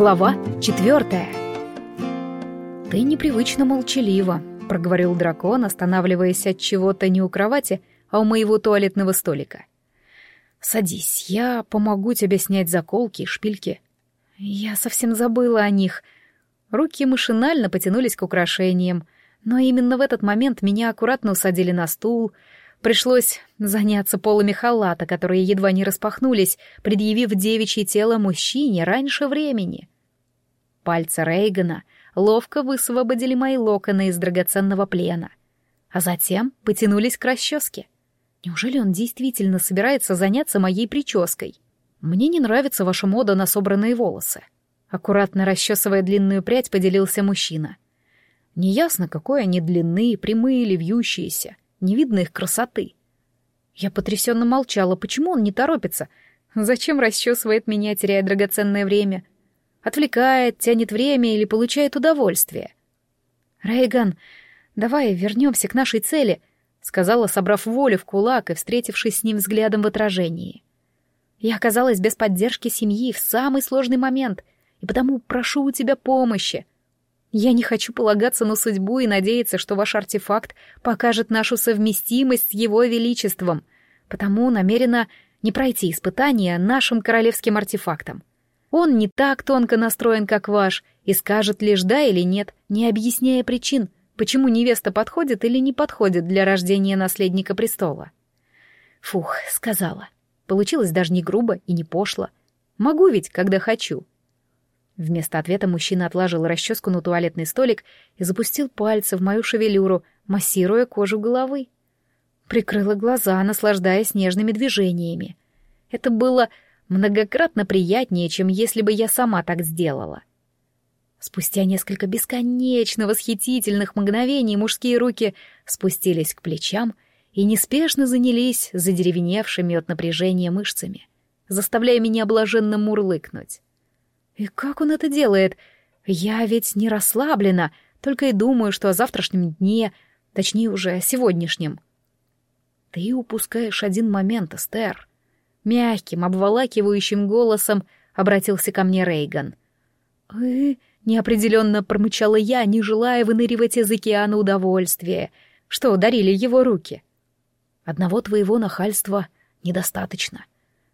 Глава четвертая. «Ты непривычно молчалива», — проговорил дракон, останавливаясь от чего-то не у кровати, а у моего туалетного столика. «Садись, я помогу тебе снять заколки и шпильки». Я совсем забыла о них. Руки машинально потянулись к украшениям, но именно в этот момент меня аккуратно усадили на стул. Пришлось заняться полами халата, которые едва не распахнулись, предъявив девичье тело мужчине раньше времени. Пальцы Рейгана ловко высвободили мои локоны из драгоценного плена, а затем потянулись к расческе. Неужели он действительно собирается заняться моей прической? Мне не нравится ваша мода на собранные волосы. Аккуратно расчесывая длинную прядь, поделился мужчина. Неясно, какой они длины, прямые или вьющиеся. Не видно их красоты. Я потрясенно молчала. Почему он не торопится? Зачем расчесывает меня, теряя драгоценное время? Отвлекает, тянет время или получает удовольствие? Рейган, давай вернемся к нашей цели, сказала, собрав волю в кулак и встретившись с ним взглядом в отражении. Я оказалась без поддержки семьи в самый сложный момент, и потому прошу у тебя помощи. Я не хочу полагаться на судьбу и надеяться, что ваш артефакт покажет нашу совместимость с его величеством, потому намерена не пройти испытания нашим королевским артефактом. Он не так тонко настроен, как ваш, и скажет лишь да или нет, не объясняя причин, почему невеста подходит или не подходит для рождения наследника престола. Фух, сказала. Получилось даже не грубо и не пошло. Могу ведь, когда хочу. Вместо ответа мужчина отложил расческу на туалетный столик и запустил пальцы в мою шевелюру, массируя кожу головы. Прикрыла глаза, наслаждаясь нежными движениями. Это было многократно приятнее, чем если бы я сама так сделала. Спустя несколько бесконечно восхитительных мгновений мужские руки спустились к плечам и неспешно занялись задеревеневшими от напряжения мышцами, заставляя меня блаженно мурлыкнуть. И как он это делает? Я ведь не расслаблена, только и думаю, что о завтрашнем дне, точнее уже о сегодняшнем. Ты упускаешь один момент, Эстер. Мягким, обволакивающим голосом обратился ко мне Рейган. «Э, неопределенно промычала я, не желая выныривать из океана удовольствия, что ударили его руки. Одного твоего нахальства недостаточно,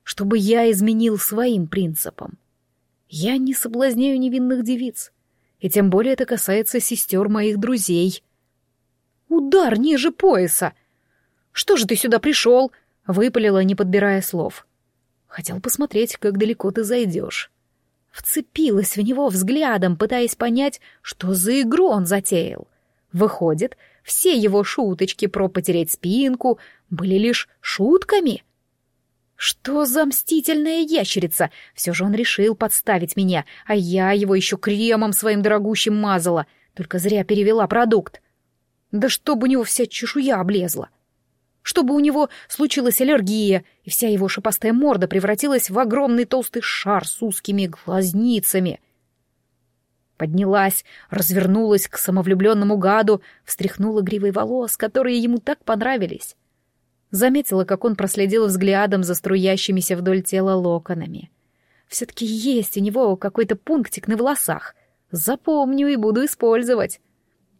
чтобы я изменил своим принципам. Я не соблазняю невинных девиц. И тем более это касается сестер моих друзей. Удар ниже пояса! Что же ты сюда пришел? Выпалила, не подбирая слов. Хотел посмотреть, как далеко ты зайдешь. Вцепилась в него взглядом, пытаясь понять, что за игру он затеял. Выходит, все его шуточки про потерять спинку были лишь шутками — что за мстительная ящерица? Все же он решил подставить меня, а я его еще кремом своим дорогущим мазала, только зря перевела продукт. Да чтобы у него вся чешуя облезла. Чтобы у него случилась аллергия, и вся его шипастая морда превратилась в огромный толстый шар с узкими глазницами. Поднялась, развернулась к самовлюбленному гаду, встряхнула гривой волос, которые ему так понравились. Заметила, как он проследил взглядом за струящимися вдоль тела локонами. Все-таки есть у него какой-то пунктик на волосах. Запомню и буду использовать.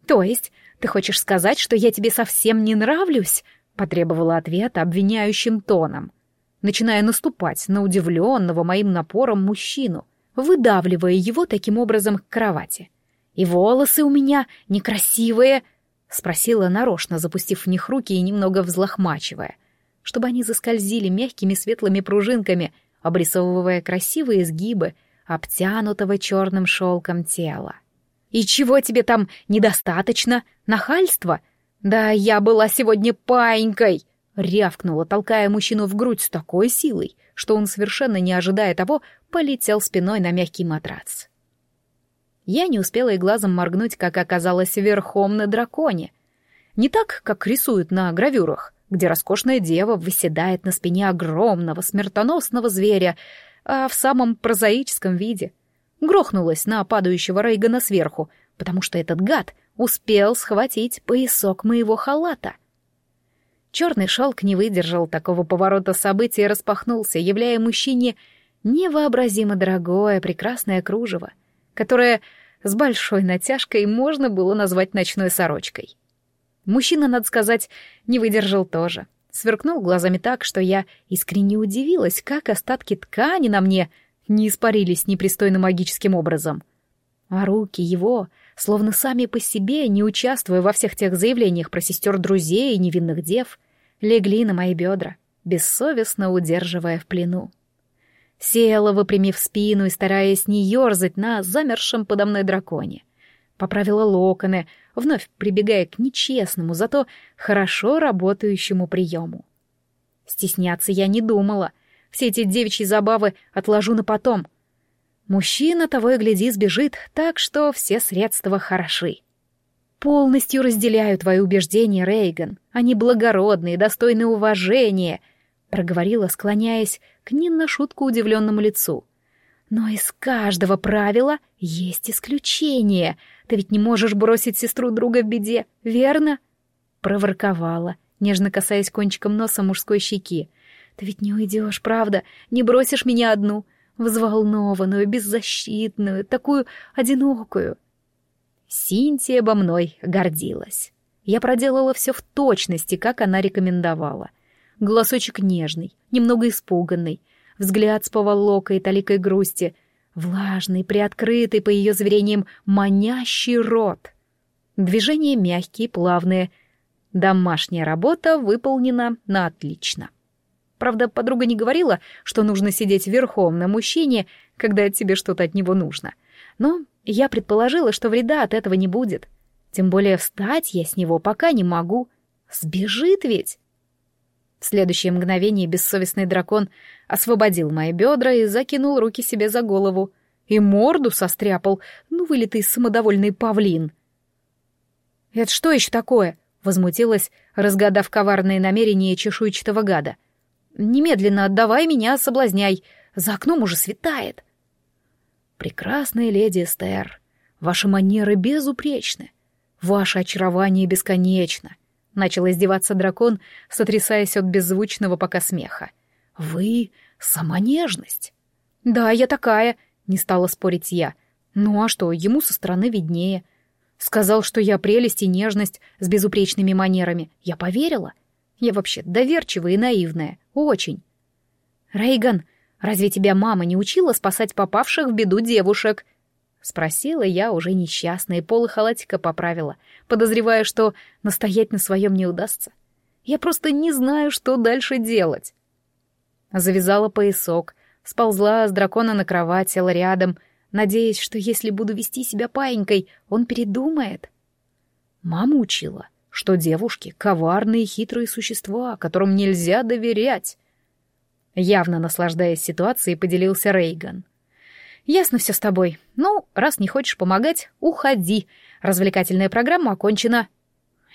То есть, ты хочешь сказать, что я тебе совсем не нравлюсь? Потребовала ответа обвиняющим тоном, начиная наступать на удивленного моим напором мужчину, выдавливая его таким образом к кровати. И волосы у меня некрасивые, — спросила нарочно, запустив в них руки и немного взлохмачивая, чтобы они заскользили мягкими светлыми пружинками, обрисовывая красивые изгибы обтянутого черным шелком тела. «И чего тебе там недостаточно? Нахальства? Да я была сегодня паинькой!» рявкнула, толкая мужчину в грудь с такой силой, что он, совершенно не ожидая того, полетел спиной на мягкий матрац. Я не успела и глазом моргнуть, как оказалась верхом на драконе. Не так, как рисуют на гравюрах, где роскошная дева выседает на спине огромного смертоносного зверя, а в самом прозаическом виде. Грохнулась на падающего Рейгана сверху, потому что этот гад успел схватить поясок моего халата. Черный шелк не выдержал такого поворота событий и распахнулся, являя мужчине невообразимо дорогое, прекрасное кружево, которое с большой натяжкой можно было назвать ночной сорочкой. Мужчина, надо сказать, не выдержал тоже. Сверкнул глазами так, что я искренне удивилась, как остатки ткани на мне не испарились непристойно магическим образом. А руки его, словно сами по себе, не участвуя во всех тех заявлениях про сестер друзей и невинных дев, легли на мои бедра, бессовестно удерживая в плену. Села, выпрямив спину и стараясь не ерзать на замершем подо мной драконе. Поправила локоны, вновь прибегая к нечестному, зато хорошо работающему приему. Стесняться я не думала. Все эти девичьи забавы отложу на потом. Мужчина того и гляди сбежит, так что все средства хороши. Полностью разделяю твои убеждения, Рейган. Они благородные, достойны уважения, проговорила, склоняясь к не на шутку удивленному лицу. Но из каждого правила есть исключение. Ты ведь не можешь бросить сестру друга в беде, верно? Проворковала, нежно касаясь кончиком носа мужской щеки. Ты ведь не уйдешь, правда? Не бросишь меня одну, взволнованную, беззащитную, такую одинокую. Синтия обо мной гордилась. Я проделала все в точности, как она рекомендовала. Голосочек нежный, немного испуганный, взгляд с поволокой и таликой грусти, влажный, приоткрытый, по ее зверениям, манящий рот. Движения мягкие, плавные. Домашняя работа выполнена на отлично. Правда, подруга не говорила, что нужно сидеть верхом на мужчине, когда тебе что-то от него нужно. Но я предположила, что вреда от этого не будет. Тем более встать я с него пока не могу. Сбежит ведь. В следующее мгновение бессовестный дракон освободил мои бедра и закинул руки себе за голову. И морду состряпал, ну, вылитый самодовольный павлин. «Это что еще такое?» — возмутилась, разгадав коварные намерения чешуйчатого гада. «Немедленно отдавай меня, соблазняй. За окном уже светает». «Прекрасная леди Эстер, ваши манеры безупречны. Ваше очарование бесконечно начал издеваться дракон, сотрясаясь от беззвучного пока смеха. «Вы — сама нежность». «Да, я такая», — не стала спорить я. «Ну а что, ему со стороны виднее». Сказал, что я прелесть и нежность с безупречными манерами. Я поверила. Я вообще доверчивая и наивная. Очень. «Рейган, разве тебя мама не учила спасать попавших в беду девушек?» Спросила я уже несчастная, и полы халатика поправила, подозревая, что настоять на своем не удастся. Я просто не знаю, что дальше делать. Завязала поясок, сползла с дракона на кровать, села рядом, надеясь, что если буду вести себя паинькой, он передумает. Мама учила, что девушки — коварные хитрые существа, которым нельзя доверять. Явно наслаждаясь ситуацией, поделился Рейган — «Ясно все с тобой. Ну, раз не хочешь помогать, уходи. Развлекательная программа окончена».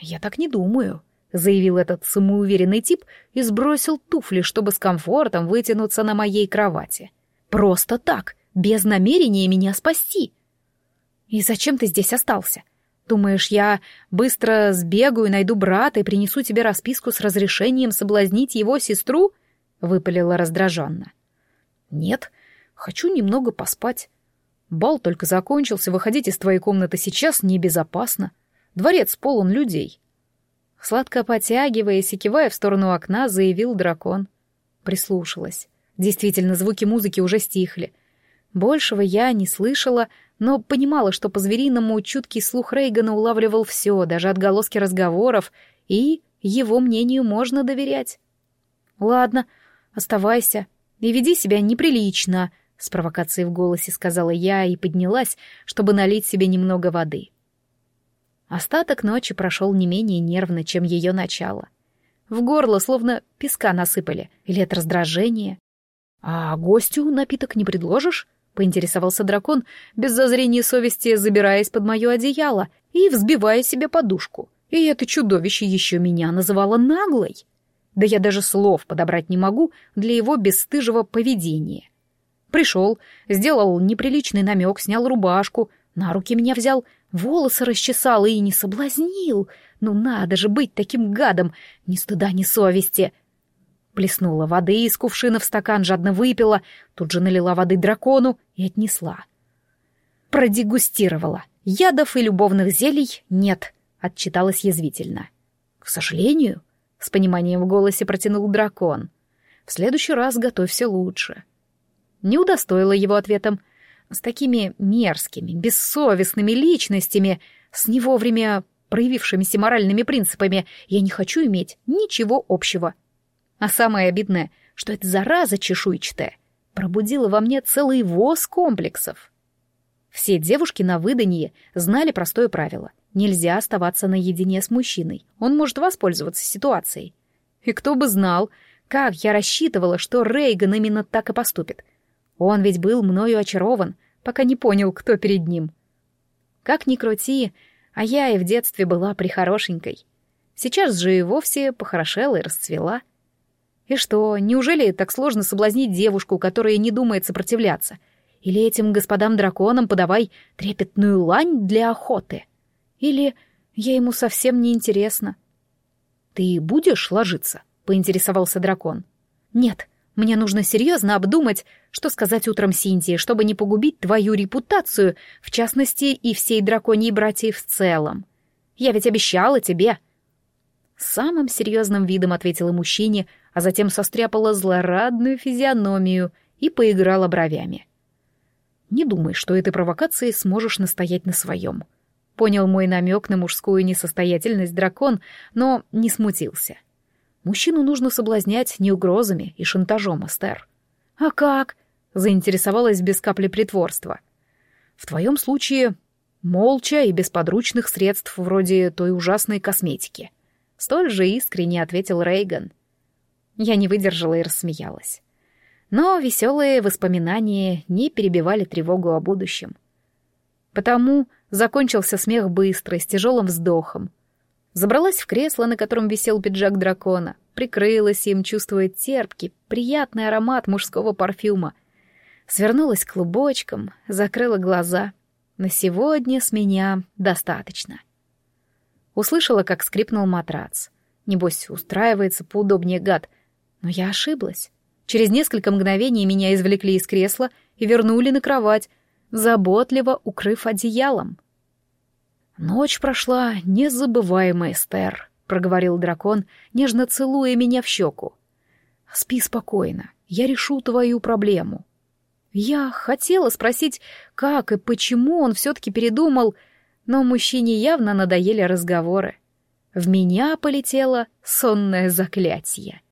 «Я так не думаю», — заявил этот самоуверенный тип и сбросил туфли, чтобы с комфортом вытянуться на моей кровати. «Просто так, без намерения меня спасти». «И зачем ты здесь остался? Думаешь, я быстро сбегаю, найду брата и принесу тебе расписку с разрешением соблазнить его сестру?» — выпалила раздраженно. «Нет, Хочу немного поспать. Бал только закончился, выходить из твоей комнаты сейчас небезопасно. Дворец полон людей. Сладко потягиваясь и кивая в сторону окна, заявил дракон. Прислушалась. Действительно, звуки музыки уже стихли. Большего я не слышала, но понимала, что по-звериному чуткий слух Рейгана улавливал все, даже отголоски разговоров, и его мнению можно доверять. «Ладно, оставайся и веди себя неприлично», с провокацией в голосе сказала я и поднялась, чтобы налить себе немного воды. Остаток ночи прошел не менее нервно, чем ее начало. В горло словно песка насыпали, или от раздражения. «А гостю напиток не предложишь?» — поинтересовался дракон, без зазрения совести забираясь под мое одеяло и взбивая себе подушку. И это чудовище еще меня называло наглой. Да я даже слов подобрать не могу для его бесстыжего поведения. Пришел, сделал неприличный намек, снял рубашку, на руки меня взял, волосы расчесал и не соблазнил. Ну надо же быть таким гадом, ни стыда, ни совести. Плеснула воды из кувшина в стакан, жадно выпила, тут же налила воды дракону и отнесла. Продегустировала. Ядов и любовных зелий нет, отчиталась язвительно. К сожалению, с пониманием в голосе протянул дракон. В следующий раз готовься лучше. Не удостоила его ответом. С такими мерзкими, бессовестными личностями, с не вовремя проявившимися моральными принципами, я не хочу иметь ничего общего. А самое обидное, что эта зараза чешуйчатая пробудила во мне целый воз комплексов. Все девушки на выданье знали простое правило. Нельзя оставаться наедине с мужчиной. Он может воспользоваться ситуацией. И кто бы знал, как я рассчитывала, что Рейган именно так и поступит. Он ведь был мною очарован, пока не понял, кто перед ним. Как ни крути, а я и в детстве была прихорошенькой. Сейчас же и вовсе похорошела и расцвела — и что, неужели так сложно соблазнить девушку, которая не думает сопротивляться? Или этим господам-драконам подавай трепетную лань для охоты? Или я ему совсем не интересна? «Ты будешь ложиться?» — поинтересовался дракон. «Нет, мне нужно серьезно обдумать, что сказать утром Синтии, чтобы не погубить твою репутацию, в частности, и всей драконьей братьей в целом. Я ведь обещала тебе». Самым серьезным видом ответила мужчине, а затем состряпала злорадную физиономию и поиграла бровями. «Не думай, что этой провокацией сможешь настоять на своем». Понял мой намек на мужскую несостоятельность дракон, но не смутился. Мужчину нужно соблазнять не угрозами и шантажом, Эстер. «А как?» — заинтересовалась без капли притворства. «В твоем случае молча и без подручных средств вроде той ужасной косметики». Столь же искренне ответил Рейган. Я не выдержала и рассмеялась. Но веселые воспоминания не перебивали тревогу о будущем. Потому закончился смех быстро, с тяжелым вздохом. Забралась в кресло, на котором висел пиджак дракона, прикрылась им, чувствуя терпкий, приятный аромат мужского парфюма. Свернулась клубочком, закрыла глаза. На сегодня с меня достаточно. Услышала, как скрипнул матрац. Небось, устраивается поудобнее гад — но я ошиблась. Через несколько мгновений меня извлекли из кресла и вернули на кровать, заботливо укрыв одеялом. «Ночь прошла незабываемая, Эстер», — проговорил дракон, нежно целуя меня в щеку. «Спи спокойно, я решу твою проблему». Я хотела спросить, как и почему он все-таки передумал, но мужчине явно надоели разговоры. В меня полетело сонное заклятие.